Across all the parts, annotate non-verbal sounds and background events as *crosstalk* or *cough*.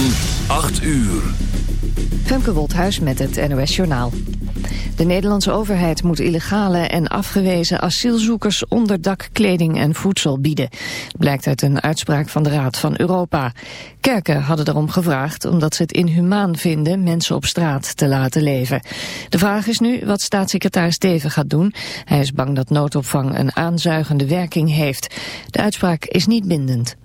van 8 uur. Femke Wolthuis met het NOS Journaal. De Nederlandse overheid moet illegale en afgewezen asielzoekers onderdak, kleding en voedsel bieden. Blijkt uit een uitspraak van de Raad van Europa. Kerken hadden erom gevraagd omdat ze het inhumaan vinden mensen op straat te laten leven. De vraag is nu wat staatssecretaris Steven gaat doen. Hij is bang dat noodopvang een aanzuigende werking heeft. De uitspraak is niet bindend.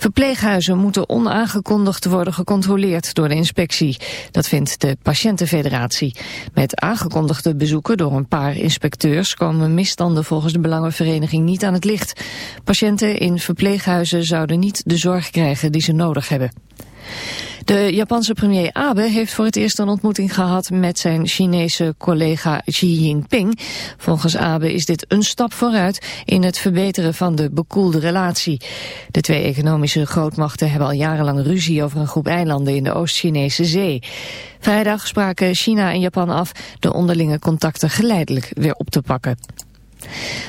Verpleeghuizen moeten onaangekondigd worden gecontroleerd door de inspectie. Dat vindt de Patiëntenfederatie. Met aangekondigde bezoeken door een paar inspecteurs komen misstanden volgens de Belangenvereniging niet aan het licht. Patiënten in verpleeghuizen zouden niet de zorg krijgen die ze nodig hebben. De Japanse premier Abe heeft voor het eerst een ontmoeting gehad met zijn Chinese collega Xi Jinping. Volgens Abe is dit een stap vooruit in het verbeteren van de bekoelde relatie. De twee economische grootmachten hebben al jarenlang ruzie over een groep eilanden in de Oost-Chinese zee. Vrijdag spraken China en Japan af de onderlinge contacten geleidelijk weer op te pakken.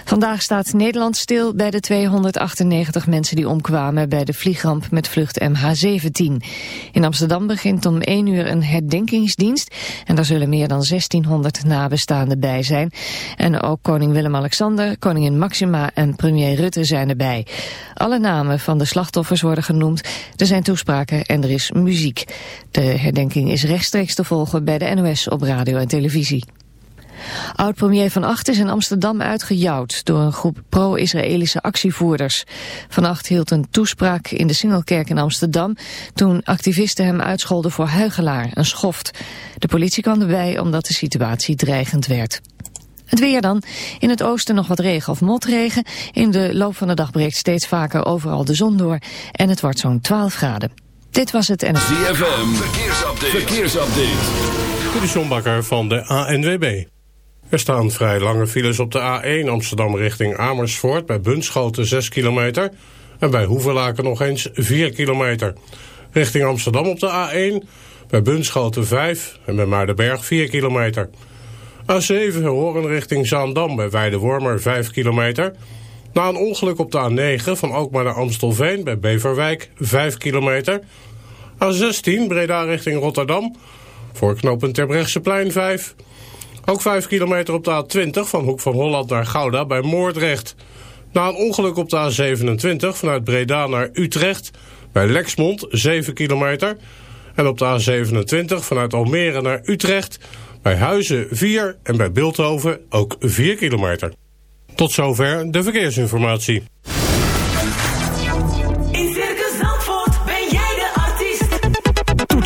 Vandaag staat Nederland stil bij de 298 mensen die omkwamen bij de vliegramp met vlucht MH17. In Amsterdam begint om 1 uur een herdenkingsdienst en daar zullen meer dan 1600 nabestaanden bij zijn. En ook koning Willem-Alexander, koningin Maxima en premier Rutte zijn erbij. Alle namen van de slachtoffers worden genoemd, er zijn toespraken en er is muziek. De herdenking is rechtstreeks te volgen bij de NOS op radio en televisie. Oud-premier Van Acht is in Amsterdam uitgejouwd door een groep pro-Israëlische actievoerders. Van Acht hield een toespraak in de Singelkerk in Amsterdam toen activisten hem uitscholden voor huigelaar, een schoft. De politie kwam erbij omdat de situatie dreigend werd. Het weer dan. In het oosten nog wat regen of motregen. In de loop van de dag breekt steeds vaker overal de zon door. En het wordt zo'n 12 graden. Dit was het en... ZFM, verkeersupdate. verkeersupdate. De van de ANWB. Er staan vrij lange files op de A1 Amsterdam richting Amersfoort... bij Bunschoten 6 kilometer... en bij Hoevelaken nog eens 4 kilometer. Richting Amsterdam op de A1 bij Bunschoten 5 en bij Maardenberg 4 kilometer. A7 Horen richting Zaandam bij Weidewormer 5 kilometer... Na een ongeluk op de A9 van Alkmaar naar Amstelveen bij Beverwijk 5 kilometer. A16 Breda richting Rotterdam voor knooppunt Terbrechtseplein 5 ook 5 kilometer op de A20 van Hoek van Holland naar Gouda bij Moordrecht. Na een ongeluk op de A27 vanuit Breda naar Utrecht bij Lexmond 7 kilometer. En op de A27 vanuit Almere naar Utrecht bij Huizen 4 en bij Beeldhoven ook 4 kilometer. Tot zover de verkeersinformatie.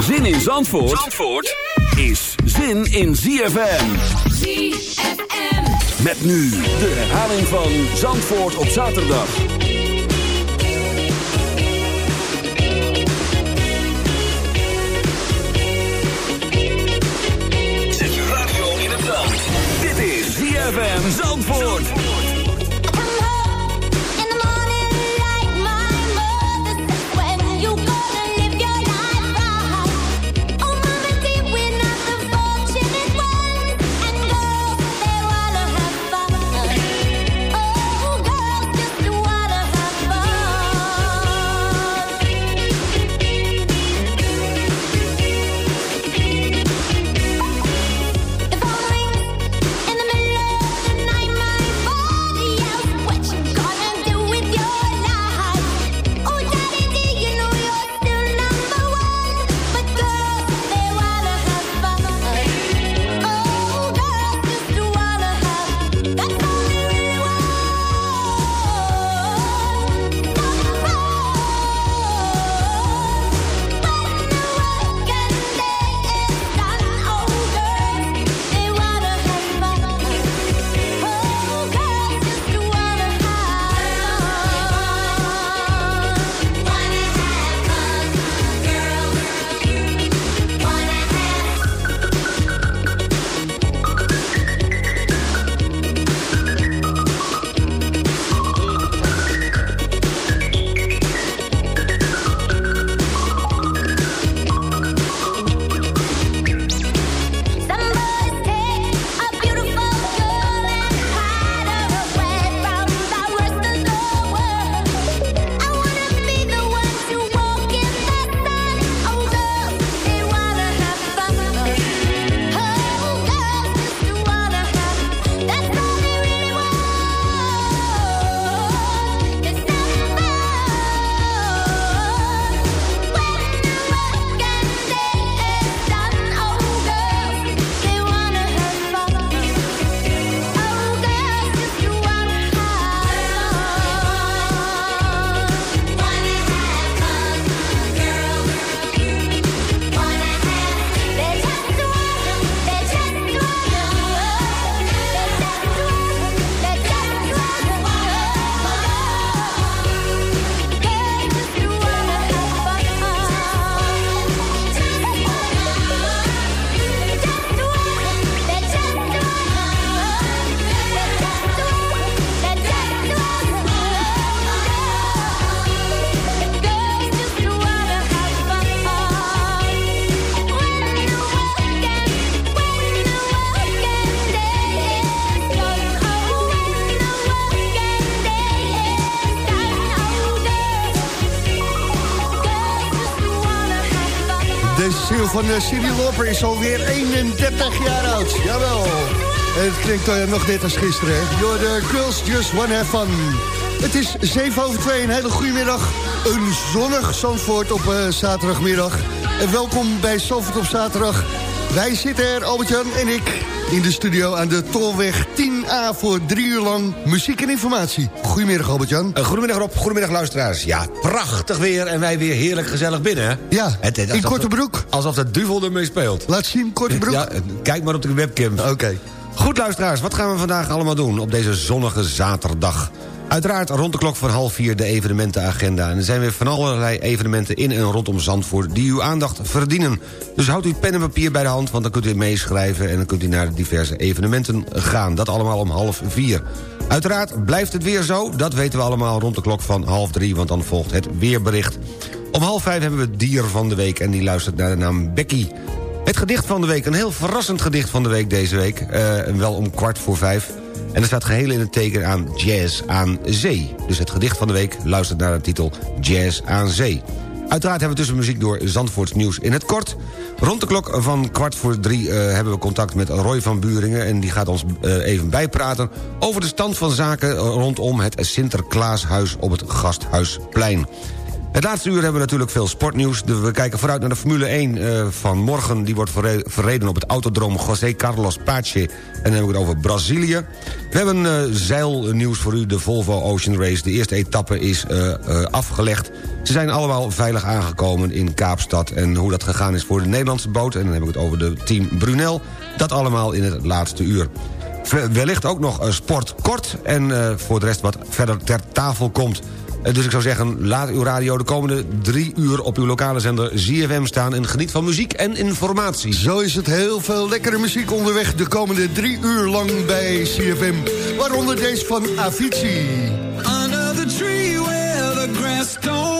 Zin in Zandvoort, Zandvoort is zin in ZFM. ZFM. Met nu de herhaling van Zandvoort op zaterdag. Zet je radio in het zand. Dit is ZFM Zandvoort. Van uh, Cindy Lauper is alweer 31 jaar oud. Jawel. Het klinkt uh, nog net als gisteren. You're the girls just wanna have fun. Het is 7 over 2, een hele goede middag. Een zonnig Zandvoort op uh, zaterdagmiddag. En welkom bij Zandvoort op zaterdag. Wij zitten er, Albert-Jan en ik, in de studio aan de Tolweg 10A... voor drie uur lang muziek en informatie. Goedemiddag, Albert-Jan. Uh, goedemiddag, Rob. Goedemiddag, luisteraars. Ja, prachtig weer en wij weer heerlijk gezellig binnen, hè? Ja, het, het, in korte broek. Alsof de duvel ermee speelt. Laat zien, korte broek. Ja, kijk maar op de webcam. Oké. Okay. Goed, luisteraars, wat gaan we vandaag allemaal doen op deze zonnige zaterdag? Uiteraard rond de klok van half vier de evenementenagenda. En er zijn weer van allerlei evenementen in en rondom Zandvoort... die uw aandacht verdienen. Dus houdt uw pen en papier bij de hand, want dan kunt u meeschrijven... en dan kunt u naar de diverse evenementen gaan. Dat allemaal om half vier. Uiteraard blijft het weer zo, dat weten we allemaal rond de klok van half drie... want dan volgt het weerbericht. Om half vijf hebben we het dier van de week en die luistert naar de naam Becky. Het gedicht van de week, een heel verrassend gedicht van de week deze week. Uh, wel om kwart voor vijf... En er staat geheel in het teken aan Jazz aan Zee. Dus het gedicht van de week luistert naar de titel Jazz aan Zee. Uiteraard hebben we tussen muziek door Zandvoorts nieuws in het kort. Rond de klok van kwart voor drie uh, hebben we contact met Roy van Buringen... en die gaat ons uh, even bijpraten over de stand van zaken... rondom het Sinterklaashuis op het Gasthuisplein. Het laatste uur hebben we natuurlijk veel sportnieuws. We kijken vooruit naar de Formule 1 uh, van morgen. Die wordt verreden op het autodroom José Carlos Pache. En dan hebben we het over Brazilië. We hebben uh, zeilnieuws voor u, de Volvo Ocean Race. De eerste etappe is uh, afgelegd. Ze zijn allemaal veilig aangekomen in Kaapstad. En hoe dat gegaan is voor de Nederlandse boot... en dan heb ik het over de team Brunel... dat allemaal in het laatste uur. Wellicht ook nog sport kort en voor de rest wat verder ter tafel komt... Dus ik zou zeggen, laat uw radio de komende drie uur op uw lokale zender ZFM staan... en geniet van muziek en informatie. Zo is het heel veel lekkere muziek onderweg de komende drie uur lang bij ZFM. Waaronder deze van Avicii. Under the tree where the grass don't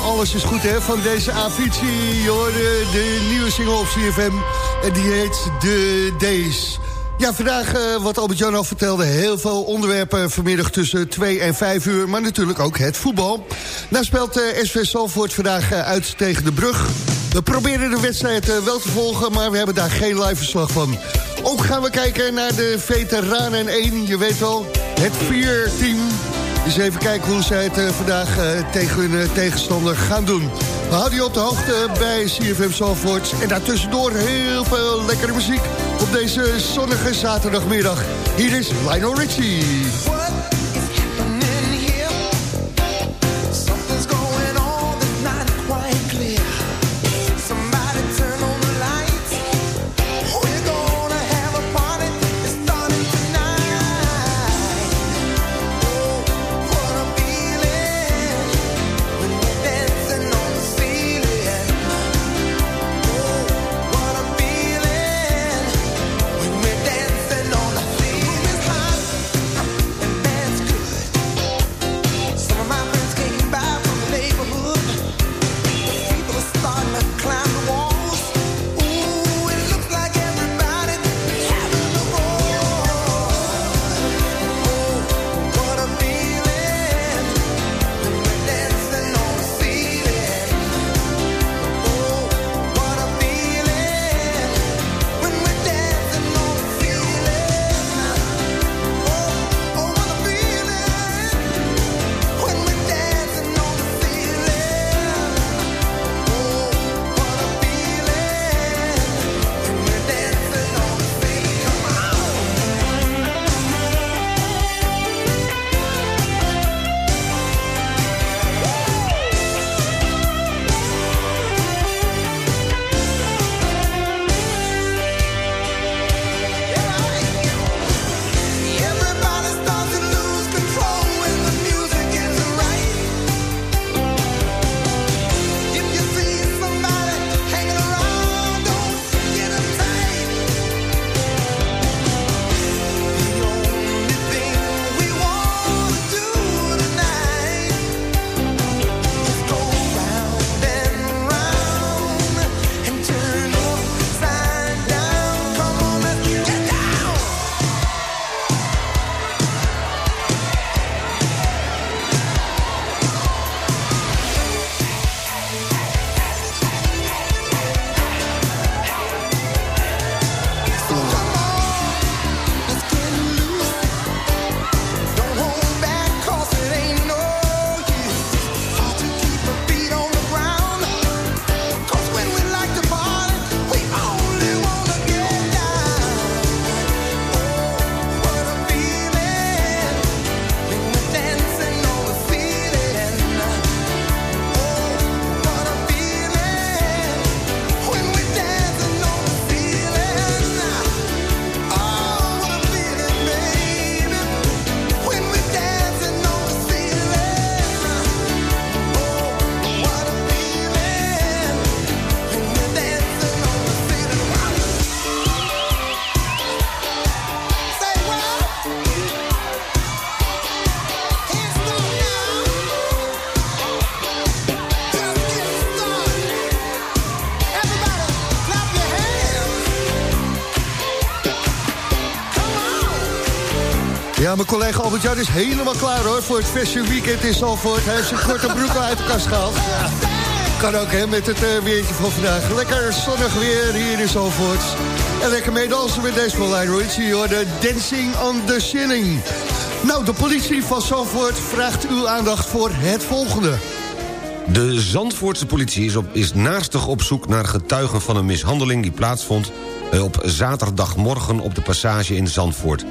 bijna alles is goed hè, van deze Avicii. Je hoorde de nieuwe single op CFM en die heet The Days. Ja, vandaag, eh, wat Albert-Jan al vertelde... heel veel onderwerpen vanmiddag tussen 2 en 5 uur... maar natuurlijk ook het voetbal. Nou speelt eh, SV Salvoort vandaag eh, uit tegen de brug. We proberen de wedstrijd wel te volgen... maar we hebben daar geen live verslag van. Ook gaan we kijken naar de veteranen 1. Je weet wel, het 4-team. Dus even kijken hoe zij het eh, vandaag eh, tegen hun eh, tegenstander gaan doen. We houden je op de hoogte bij CFM Salvoort. En daartussendoor heel veel lekkere muziek op deze zonnige zaterdagmiddag. Hier is Lionel Richie. Ja, mijn collega Albert-Jan is helemaal klaar hoor voor het Fashion Weekend in Zalvoort. Hij heeft zijn korte broek uit de kast gehaald. Kan ook hè, met het eh, weertje van vandaag. Lekker zonnig weer hier in Zalvoort. En lekker meedansen met deze Line Richie hoor. De Dancing on the Ceiling. Nou, de politie van Zalvoort vraagt uw aandacht voor het volgende. De Zandvoortse politie is, is naastig op zoek naar getuigen van een mishandeling... die plaatsvond eh, op zaterdagmorgen op de passage in Zandvoort.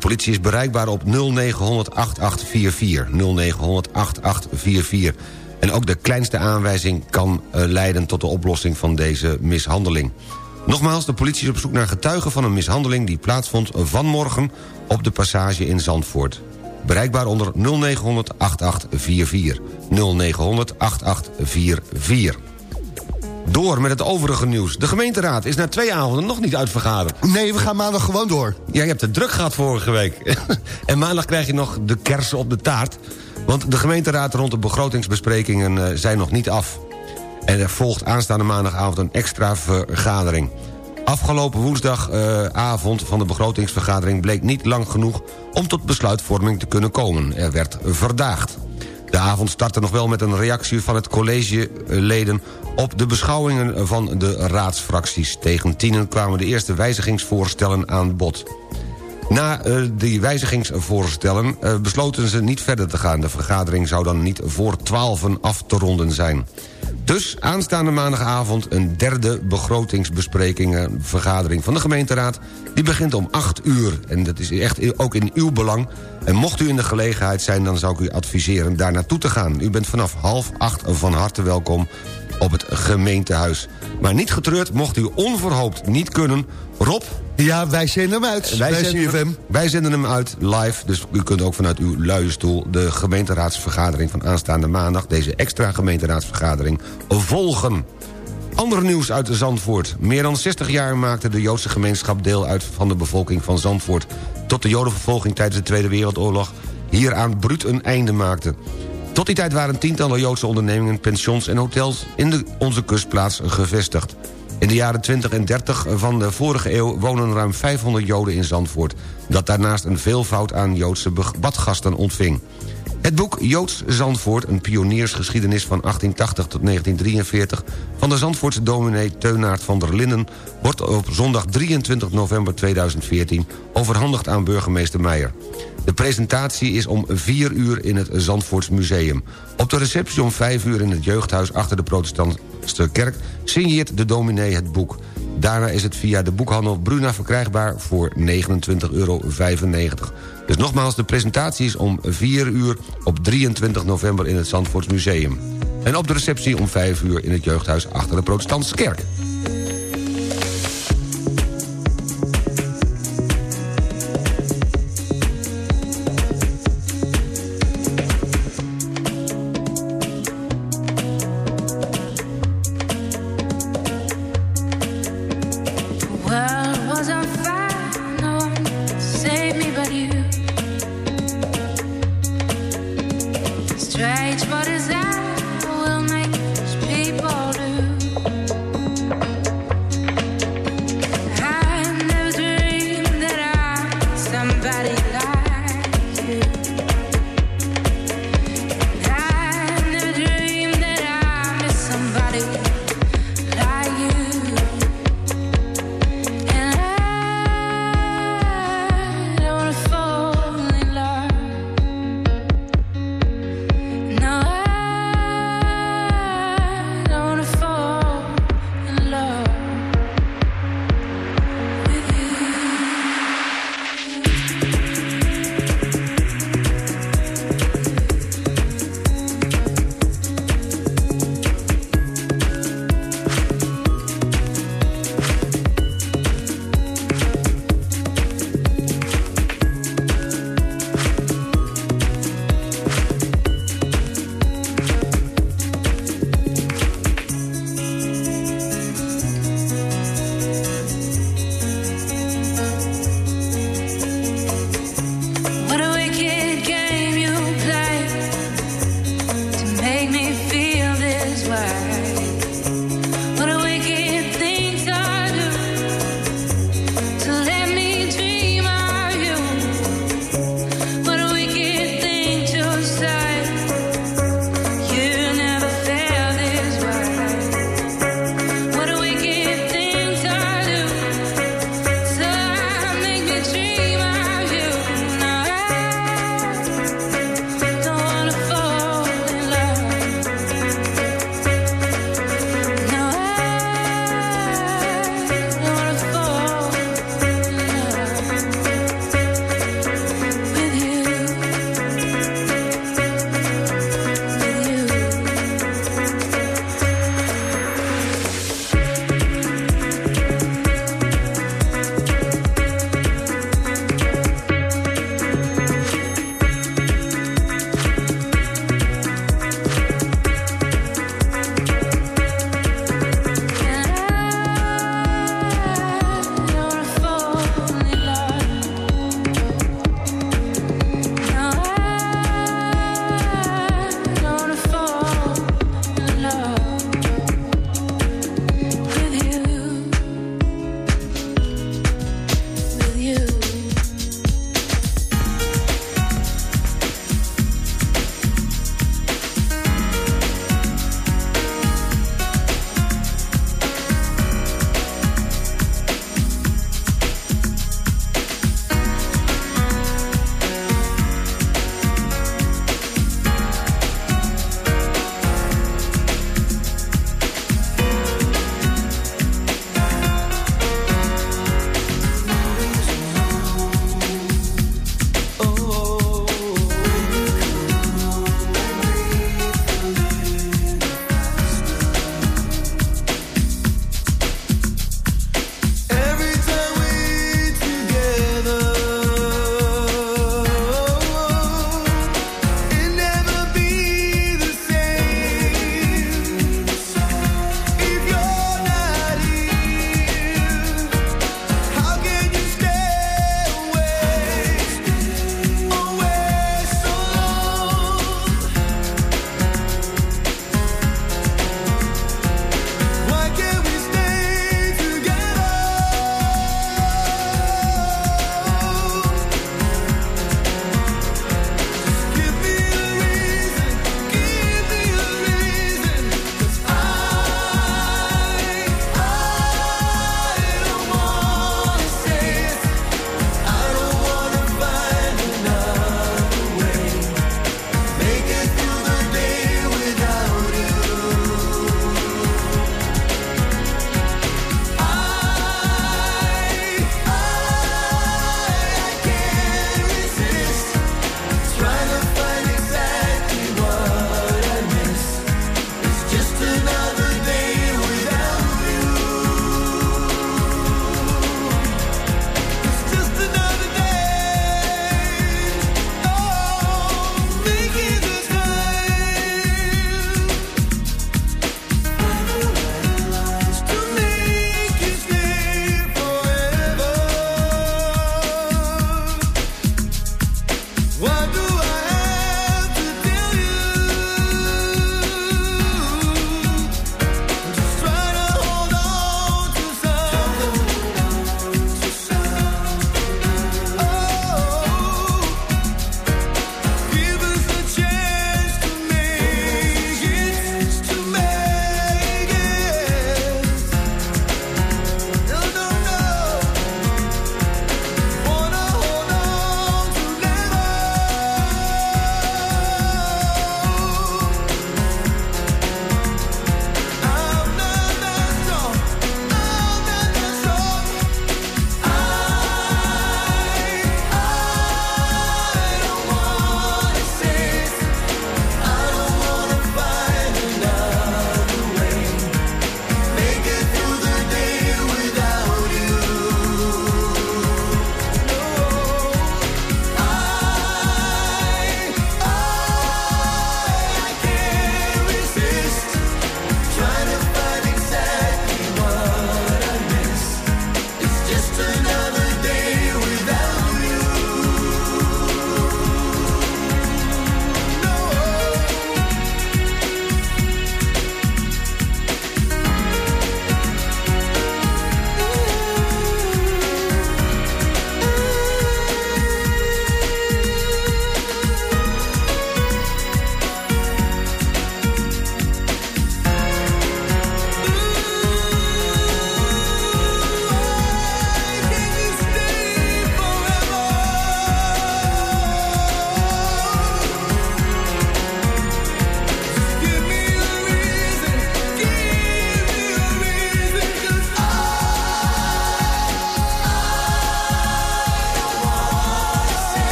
Politie is bereikbaar op 0900 8844. 0900 8844. En ook de kleinste aanwijzing kan eh, leiden tot de oplossing van deze mishandeling. Nogmaals, de politie is op zoek naar getuigen van een mishandeling... die plaatsvond vanmorgen op de passage in Zandvoort. Bereikbaar onder 0900 8844. 0900 8844. Door met het overige nieuws. De gemeenteraad is na twee avonden nog niet uitvergaderd. Nee, we gaan maandag gewoon door. Ja, je hebt het druk gehad vorige week. *laughs* en maandag krijg je nog de kersen op de taart. Want de gemeenteraad rond de begrotingsbesprekingen eh, zijn nog niet af. En er volgt aanstaande maandagavond een extra vergadering. Afgelopen woensdagavond van de begrotingsvergadering... bleek niet lang genoeg om tot besluitvorming te kunnen komen. Er werd verdaagd. De avond startte nog wel met een reactie van het collegeleden... op de beschouwingen van de raadsfracties. Tegen tienen kwamen de eerste wijzigingsvoorstellen aan bod. Na uh, die wijzigingsvoorstellen uh, besloten ze niet verder te gaan. De vergadering zou dan niet voor twaalfen af te ronden zijn. Dus aanstaande maandagavond een derde begrotingsbesprekingen vergadering van de gemeenteraad. Die begint om 8 uur. En dat is echt ook in uw belang. En mocht u in de gelegenheid zijn, dan zou ik u adviseren daar naartoe te gaan. U bent vanaf half acht van harte welkom op het gemeentehuis. Maar niet getreurd, mocht u onverhoopt niet kunnen... Rob? Ja, wij zenden hem uit. Wij, zenden, hem, wij zenden hem uit live. Dus u kunt ook vanuit uw luie stoel... de gemeenteraadsvergadering van aanstaande maandag... deze extra gemeenteraadsvergadering volgen. Ander nieuws uit Zandvoort. Meer dan 60 jaar maakte de Joodse gemeenschap deel uit... van de bevolking van Zandvoort... tot de jodenvervolging tijdens de Tweede Wereldoorlog... hieraan bruut een einde maakte. Tot die tijd waren tientallen Joodse ondernemingen, pensions en hotels... in de, onze kustplaats gevestigd. In de jaren 20 en 30 van de vorige eeuw wonen ruim 500 Joden in Zandvoort... dat daarnaast een veelvoud aan Joodse badgasten ontving. Het boek Joods Zandvoort, een pioniersgeschiedenis van 1880 tot 1943... van de Zandvoortse dominee Teunaert van der Linden... wordt op zondag 23 november 2014 overhandigd aan burgemeester Meijer. De presentatie is om 4 uur in het Zandvoorts Museum. Op de receptie om 5 uur in het jeugdhuis achter de protestantse kerk... signeert de dominee het boek. Daarna is het via de boekhandel Bruna verkrijgbaar voor 29,95 euro. Dus nogmaals, de presentatie is om 4 uur op 23 november in het Zandvoorts Museum. En op de receptie om 5 uur in het jeugdhuis achter de protestantse kerk.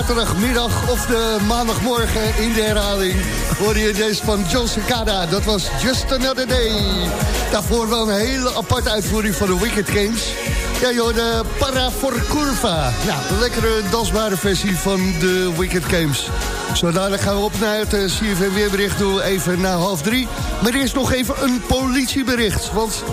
Zaterdagmiddag of de maandagmorgen in de herhaling... hoorde je deze van John Cicada. Dat was Just Another Day. Daarvoor wel een hele aparte uitvoering van de Wicked Games. Ja, joh, de Para for Curva. Ja, een lekkere dansbare versie van de Wicked Games. Zo dadelijk gaan we op naar het eh, CFM doen, even na half drie. Maar eerst nog even een politiebericht, want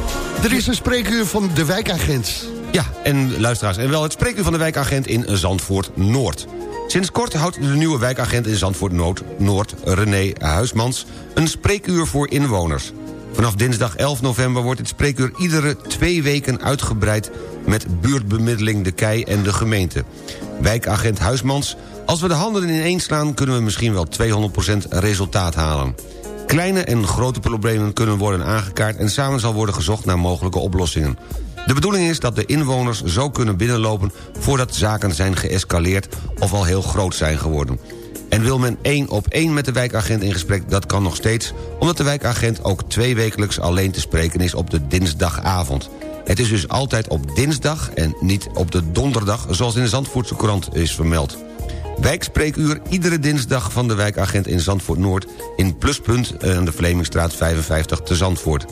er is een spreekuur van de wijkagent. Ja, en luisteraars, en wel het spreekuur van de wijkagent in Zandvoort-Noord. Sinds kort houdt de nieuwe wijkagent in Zandvoort-Noord, Noord, René Huismans... een spreekuur voor inwoners. Vanaf dinsdag 11 november wordt dit spreekuur iedere twee weken uitgebreid... met buurtbemiddeling De Kei en de gemeente. Wijkagent Huismans, als we de handen ineen slaan... kunnen we misschien wel 200% resultaat halen. Kleine en grote problemen kunnen worden aangekaart... en samen zal worden gezocht naar mogelijke oplossingen. De bedoeling is dat de inwoners zo kunnen binnenlopen... voordat zaken zijn geëscaleerd of al heel groot zijn geworden. En wil men één op één met de wijkagent in gesprek... dat kan nog steeds, omdat de wijkagent ook twee wekelijks alleen te spreken is op de dinsdagavond. Het is dus altijd op dinsdag en niet op de donderdag... zoals in de Zandvoortse krant is vermeld. Wijkspreekuur iedere dinsdag van de wijkagent in Zandvoort-Noord... in Pluspunt aan de Vlemingstraat 55 te Zandvoort.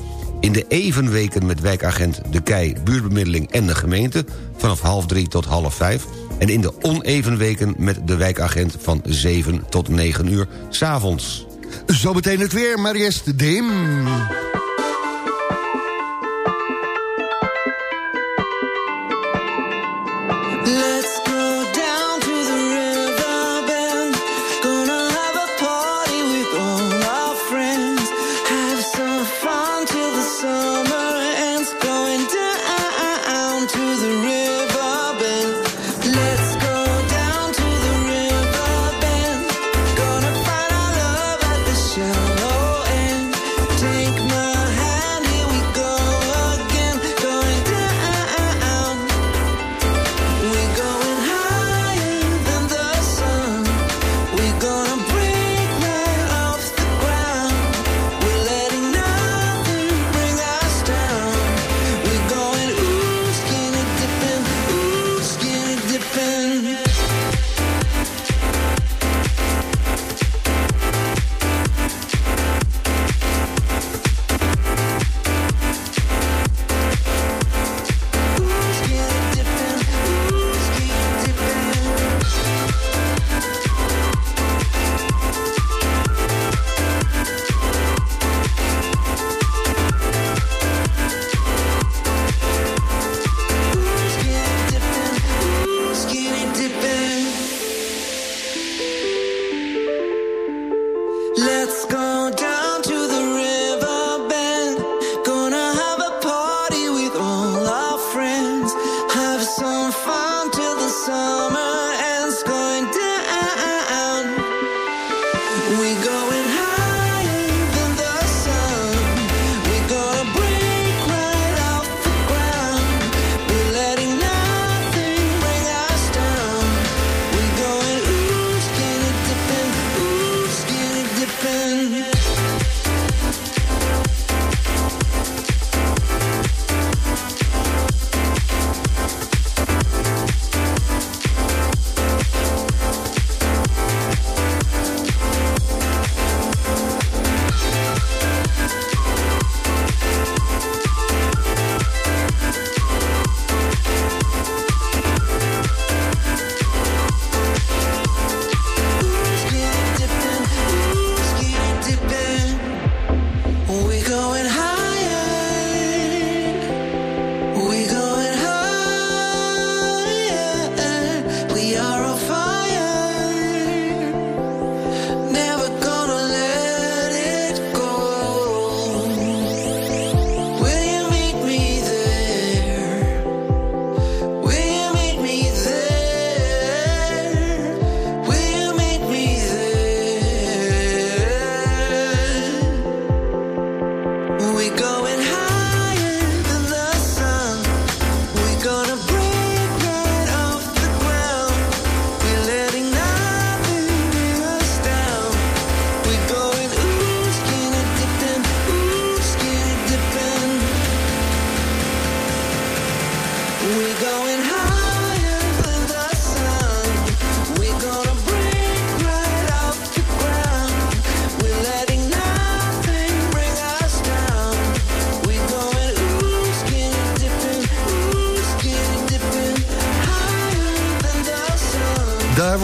In de evenweken met wijkagent De Kei, buurtbemiddeling en de gemeente... vanaf half drie tot half vijf... en in de onevenweken met de wijkagent van 7 tot 9 uur s'avonds. Zometeen het weer, maar eerst de Dim.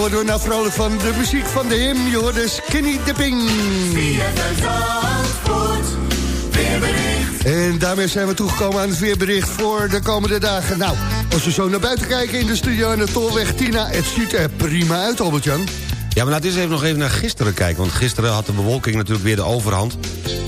Worden we nou vrolijk van. De muziek van de him, je hoort de Skinny Dipping. En daarmee zijn we toegekomen aan het weerbericht voor de komende dagen. Nou, als we zo naar buiten kijken in de studio aan de Tolweg Tina... het ziet er prima uit, Albert-Jan. Ja, maar laten we eens even nog even naar gisteren kijken. Want gisteren had de bewolking natuurlijk weer de overhand.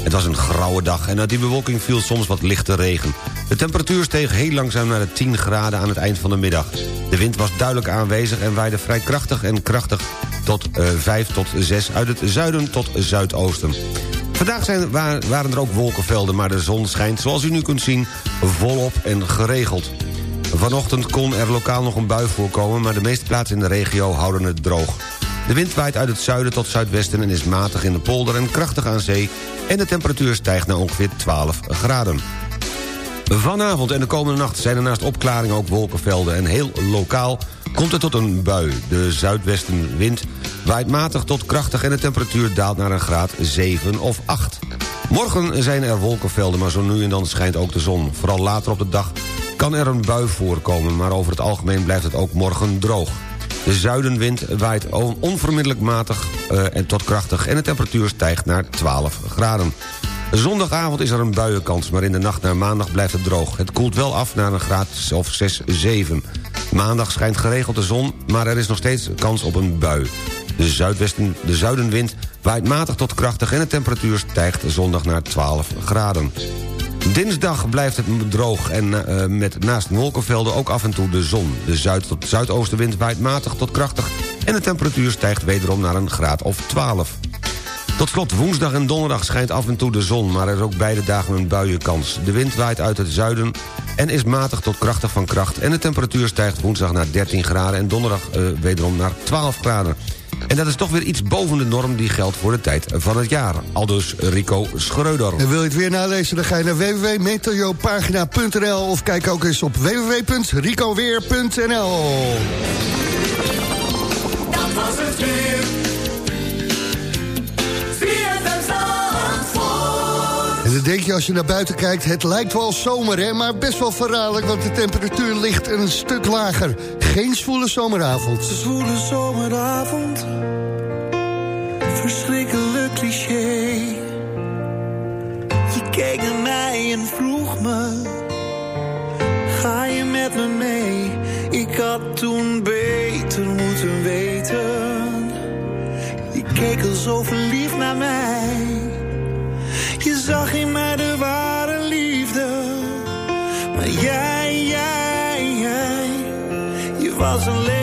Het was een grauwe dag en uit die bewolking viel soms wat lichte regen. De temperatuur steeg heel langzaam naar de 10 graden aan het eind van de middag. De wind was duidelijk aanwezig en waaide vrij krachtig en krachtig tot eh 5 tot 6 uit het zuiden tot zuidoosten. Vandaag zijn, wa- waren er ook wolkenvelden, maar de zon schijnt, zoals u nu kunt zien, volop en geregeld. Vanochtend kon er lokaal nog een bui voorkomen... maar de meeste plaatsen in de regio houden het droog. De wind waait uit het zuiden tot zuidwesten en is matig in de polder en krachtig aan zee... en de temperatuur stijgt naar ongeveer 12 graden. Vanavond en de komende nacht zijn er naast opklaringen ook wolkenvelden... en heel lokaal komt het tot een bui. De zuidwestenwind waait matig tot krachtig... en de temperatuur daalt naar een graad 7 of 8. Morgen zijn er wolkenvelden, maar zo nu en dan schijnt ook de zon. Vooral later op de dag kan er een bui voorkomen... maar over het algemeen blijft het ook morgen droog. De zuidenwind waait on- onvermiddellijk matig eh, en tot krachtig... en de temperatuur stijgt naar 12 graden. Zondagavond is er een buienkans, maar in de nacht naar maandag blijft het droog. Het koelt wel af naar een graad of 6, 7. Maandag schijnt geregeld de zon, maar er is nog steeds kans op een bui. De, zuidwesten, de zuidenwind waait matig tot krachtig... en de temperatuur stijgt zondag naar 12 graden. Dinsdag blijft het droog en eh, met naast wolkenvelden ook af en toe de zon. De zuid- tot zuidoostenwind waait matig tot krachtig... en de temperatuur stijgt wederom naar een graad of 12. Tot slot, woensdag en donderdag schijnt af en toe de zon... maar er is ook beide dagen een buienkans. De wind waait uit het zuiden en is matig tot krachtig van kracht... en de temperatuur stijgt woensdag naar 13 graden... en donderdag eh, wederom naar 12 graden. En dat is toch weer iets boven de norm die geldt voor de tijd van het jaar. Aldus Rico Schreuder. En wil je het weer nalezen, dan ga je naar www.meteopagina.nl... of kijk ook eens op www.ricoweer.nl. Dat was het weer. Denk je als je naar buiten kijkt, het lijkt wel zomer, hè? maar best wel verraderlijk, want de temperatuur ligt een stuk lager. Geen zwoele zomeravond. Zwoele zomeravond. Verschrikkelijk cliché. Je keek naar mij en vroeg me. Ga je met me mee? Ik had toen beter moeten weten. Je keek al zo verliefd naar mij. Je zag in mij de ware liefde. Maar jij, jij, jij. Je was maar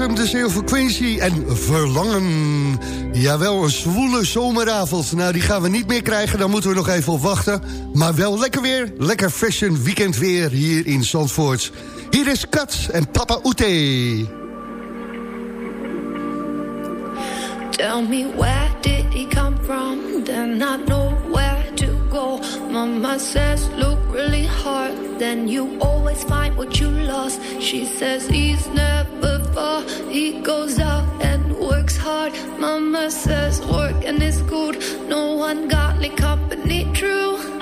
hem, de Silver Quincy en Verlangen. Jawel, een zwoele zomeravond. Nou, die gaan we niet meer krijgen, daar moeten we nog even op wachten. Maar wel lekker weer, lekker fashion weekend weer hier in Zandvoort. Hier is Kat en Papa Oete. Tell me where did he come from? Then I know where to go. Mama says, look really hard. Then you always find what you lost. She says he's never He goes out and works hard. Mama says working is good. No one got ungodly company. True.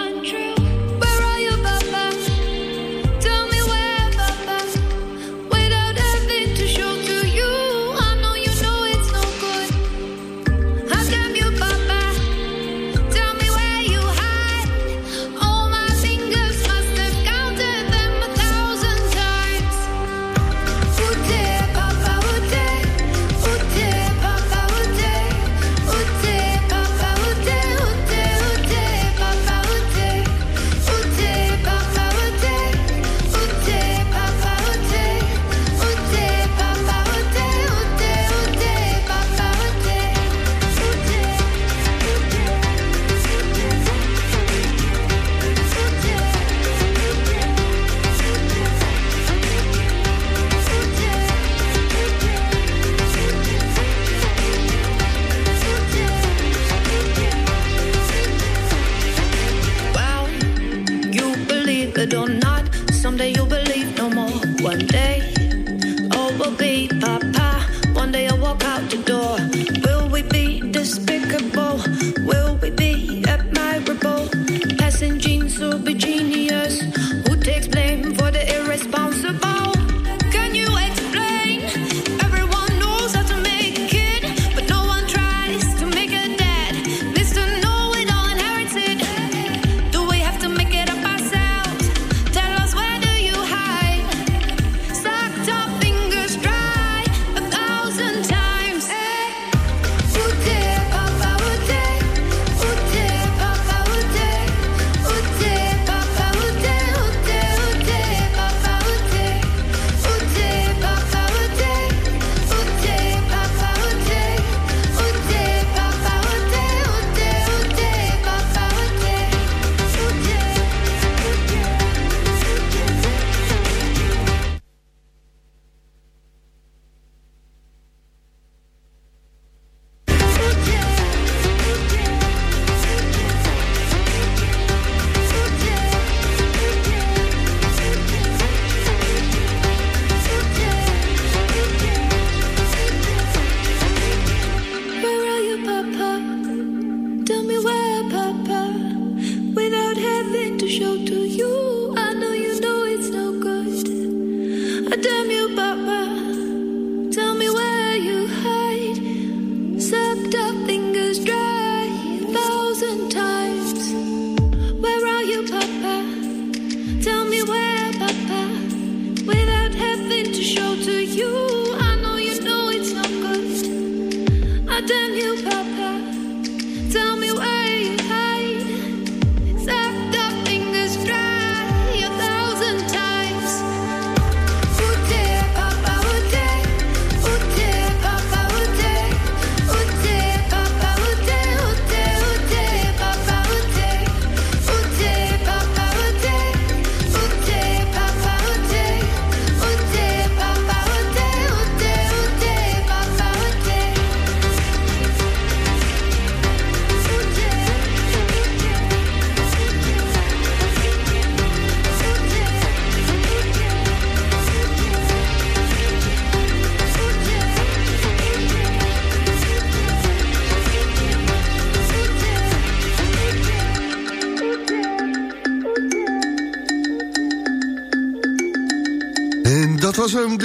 You, Papa.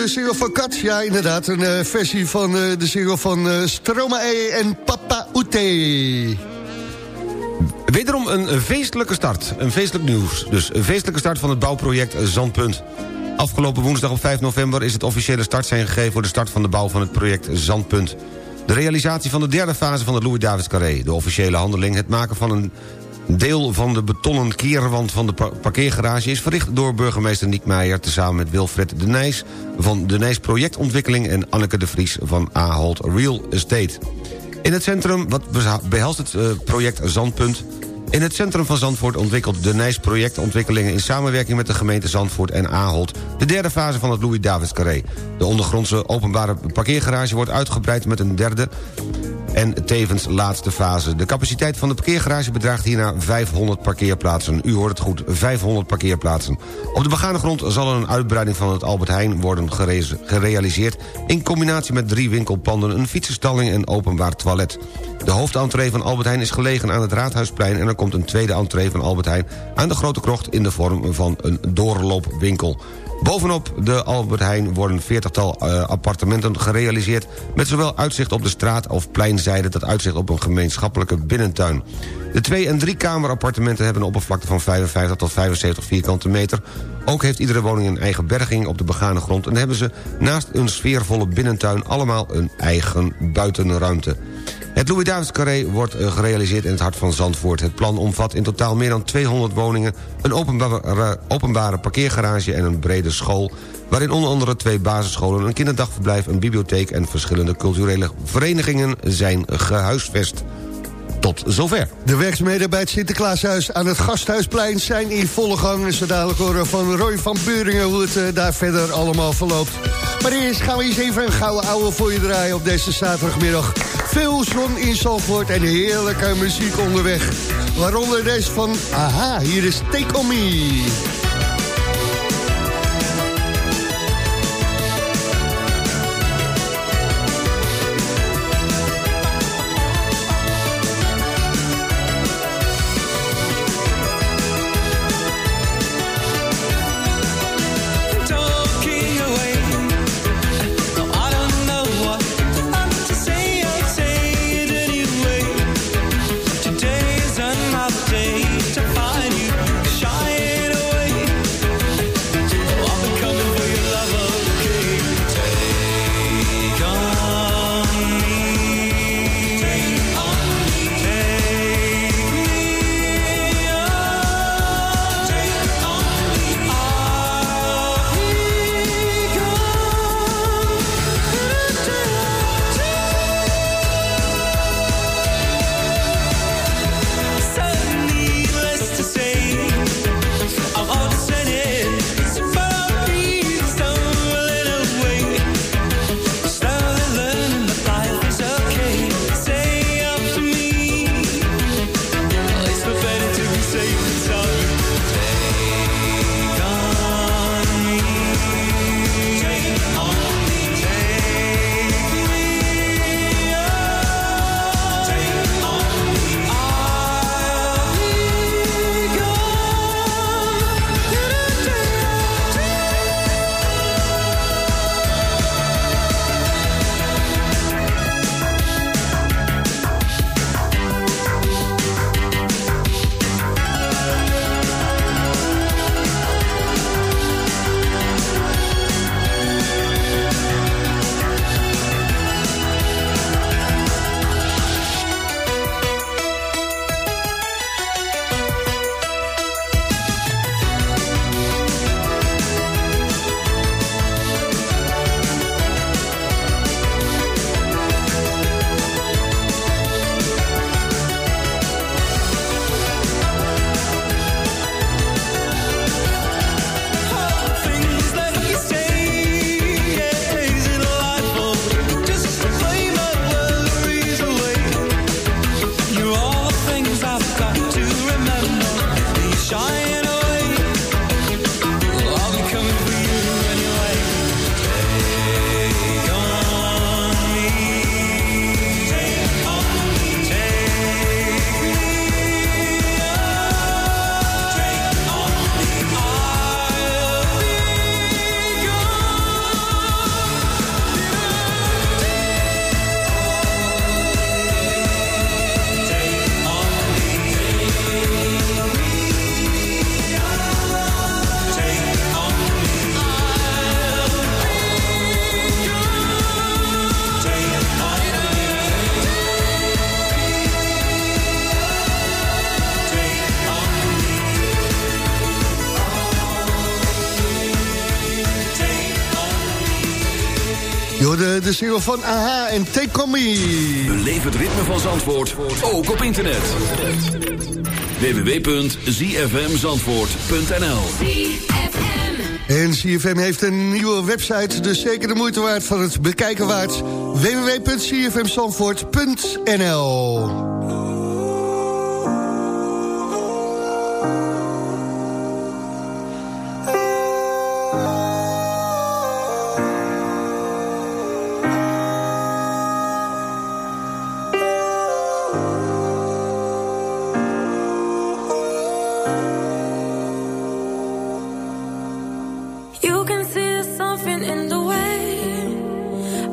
De single van Kat. Ja, inderdaad, een eh, versie van eh, de single van eh Stromae en Papa Oete. Wederom een feestelijke start. Een feestelijk nieuws. Dus een feestelijke start van het bouwproject Zandpunt. Afgelopen woensdag op 5 november is het officiële startsein gegeven... voor de start van de bouw van het project Zandpunt. De realisatie van de derde fase van het Louis-Davids Carré. De officiële handeling, het maken van een Deel van de betonnen keerwand van de pa- parkeergarage... is verricht door burgemeester Niek Meijer... tezamen met Wilfred de Nijs van de Nijs Projectontwikkeling... en Anneke de Vries van Ahold Real Estate. In het centrum, wat behelst het eh, project Zandpunt... In het centrum van Zandvoort ontwikkelt de Nijs projectontwikkelingen... in samenwerking met de gemeente Zandvoort en Ahold... de derde fase van het Louis Davids Carré. De ondergrondse openbare parkeergarage wordt uitgebreid met een derde en tevens laatste fase. De capaciteit van de parkeergarage bedraagt hierna 500 parkeerplaatsen. U hoort het goed, 500 parkeerplaatsen. Op de begane grond zal er een uitbreiding van het Albert Heijn worden gere- gerealiseerd... in combinatie met drie winkelpanden, een fietsenstalling en openbaar toilet. De hoofdentree van Albert Heijn is gelegen aan het Raadhuisplein... en er komt een tweede entree van Albert Heijn aan de Grote Krocht... in de vorm van een doorloopwinkel. Bovenop de Albert Heijn worden veertigtal eh, appartementen gerealiseerd... met zowel uitzicht op de straat of pleinzijde... dat uitzicht op een gemeenschappelijke binnentuin. De twee- en drie-kamer-appartementen hebben een oppervlakte van 55 tot 75 vierkante meter. Ook heeft iedere woning een eigen berging op de begane grond... en hebben ze naast een sfeervolle binnentuin allemaal een eigen buitenruimte. Het Louis Davids Carré wordt eh, gerealiseerd in het hart van Zandvoort. Het plan omvat in totaal meer dan 200 woningen... een openbare, openbare parkeergarage en een brede school... waarin onder andere twee basisscholen, een kinderdagverblijf... een bibliotheek en verschillende culturele verenigingen zijn gehuisvest. Tot zover. De werkzaamheden bij het Sinterklaashuis aan het Gasthuisplein zijn in volle gang. En zo dadelijk horen van Roy van Buringen hoe het eh, daar verder allemaal verloopt. Maar eerst gaan we eens even een gouden ouwe voor je draaien op deze zaterdagmiddag. Veel zon in Zalvoort en heerlijke muziek onderweg. Waaronder deze van Aha, hier is Take On Me. Van AHA en Take On Me. Beleef het ritme van Zandvoort, ook op internet. www.zfmzandvoort.nl En CFM heeft een nieuwe website, dus zeker de moeite waard van het bekijken waard. www.cfmzandvoort.nl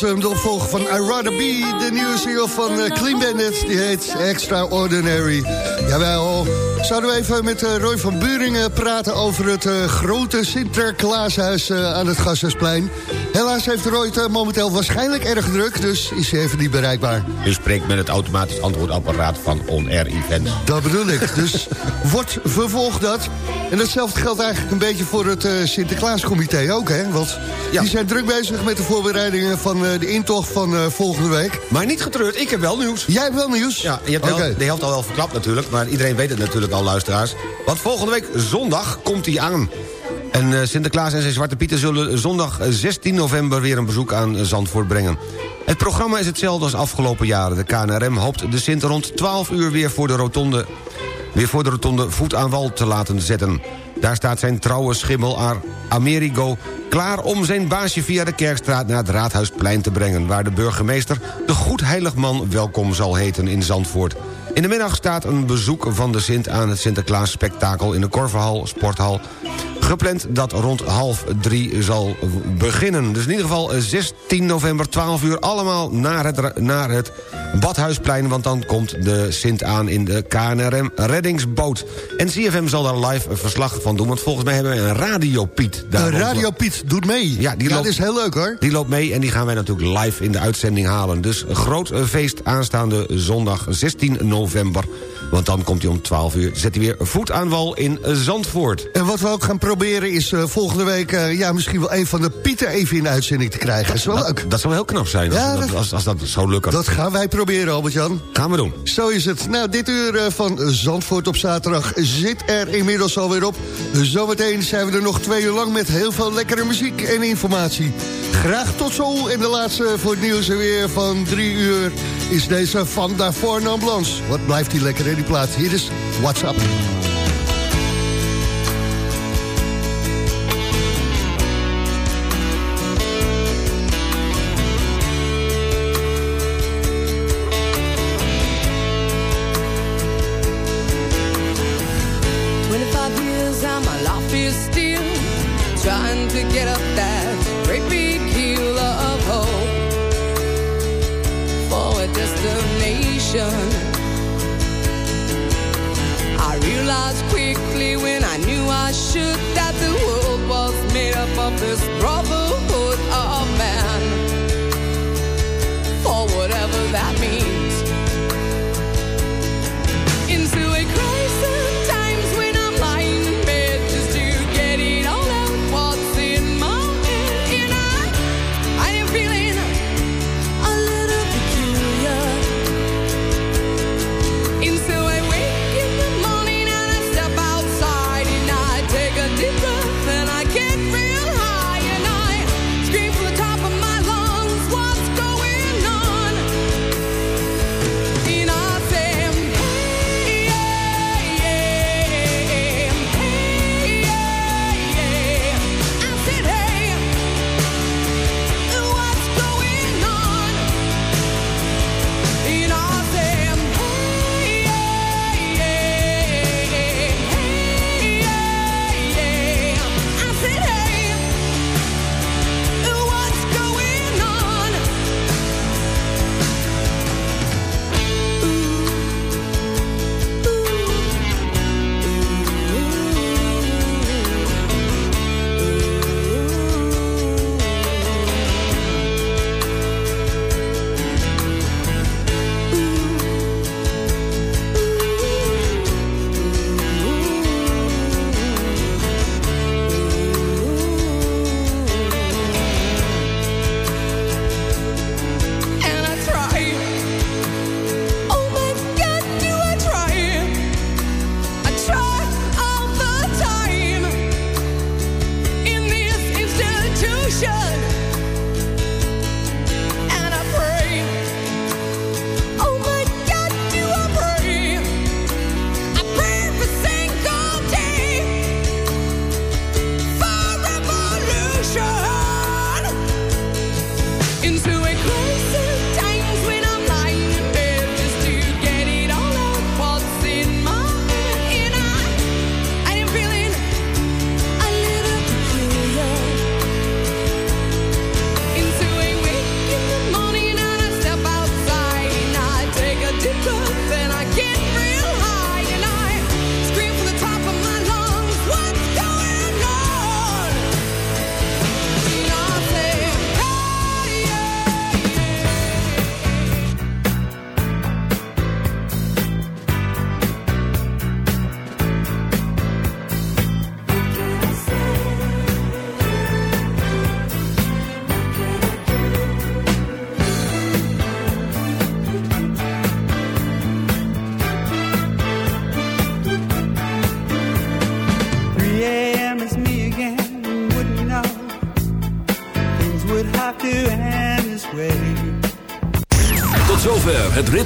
Was hem, de opvolger van I Rather Be, de nieuwe single van eh, Clean Bandit. Die heet Extraordinary. Jawel, zouden we even met eh, Roy van Buringen praten... over het eh, grote Sinterklaashuis aan het Gasthuisplein. Helaas heeft Roy het momenteel waarschijnlijk erg druk... dus is hij even niet bereikbaar. U spreekt met het automatisch antwoordapparaat van On Air Events. Dat bedoel ik. Dus *laughs* wordt vervolgd dat. En datzelfde geldt eigenlijk een beetje voor het eh, Sinterklaascomité ook, hè? Want die zijn druk bezig met de voorbereidingen van eh, de intocht van eh, volgende week. Maar niet getreurd, ik heb wel nieuws. Jij hebt wel nieuws? Ja, je hebt de helft al wel verklapt natuurlijk, maar iedereen weet het natuurlijk al, luisteraars. Want volgende week zondag komt hij aan. En eh, Sinterklaas en zijn Zwarte Pieten zullen zondag eh, 16 november weer een bezoek aan eh, Zandvoort brengen. Het programma is hetzelfde als afgelopen jaren. De KNRM hoopt de Sint rond 12 uur weer voor de rotonde weer voor de rotonde voet aan wal te laten zetten. Daar staat zijn trouwe schimmel Amerigo klaar om zijn baasje via de Kerkstraat naar het Raadhuisplein te brengen... waar de burgemeester de Goedheiligman welkom zal heten in Zandvoort. In de middag staat een bezoek van de Sint aan het Sinterklaas spektakel in de Korverhal Sporthal gepland dat rond half drie zal beginnen. Dus in ieder geval eh, 16 november, 12 uur, allemaal naar het, naar het Badhuisplein... want dan komt de Sint aan in de KNRM reddingsboot. En CFM zal daar live een verslag van doen... want volgens mij hebben we een Radio Piet. daar De Radio Piet doet mee. Ja, die loopt- dat is heel leuk hoor. die loopt mee en die gaan wij natuurlijk live in de uitzending halen. Dus een groot eh, feest aanstaande zondag 16 november. Want dan komt hij om 12 uur, zet hij weer voet aan wal in eh, Zandvoort. En wat we ook gaan proberen is eh, volgende week... eh, ja, misschien wel een van de Pieten even in de uitzending te krijgen. Dat is wel leuk. Dat zou heel knap zijn als, Ja, dat, als, als dat zo lukt. Dat gaan wij proberen, Albert-Jan. gaan we doen. Zo is het. Nou, dit uur eh, van Zandvoort op zaterdag zit er inmiddels alweer op. Zometeen zijn we er nog twee uur lang met heel veel lekkere muziek en informatie. Graag tot zo. En de laatste voor het nieuws en weer van drie uur is deze van daarvoor naar Ambulance. Wat blijft die lekker in die plaats. Hier is WhatsApp.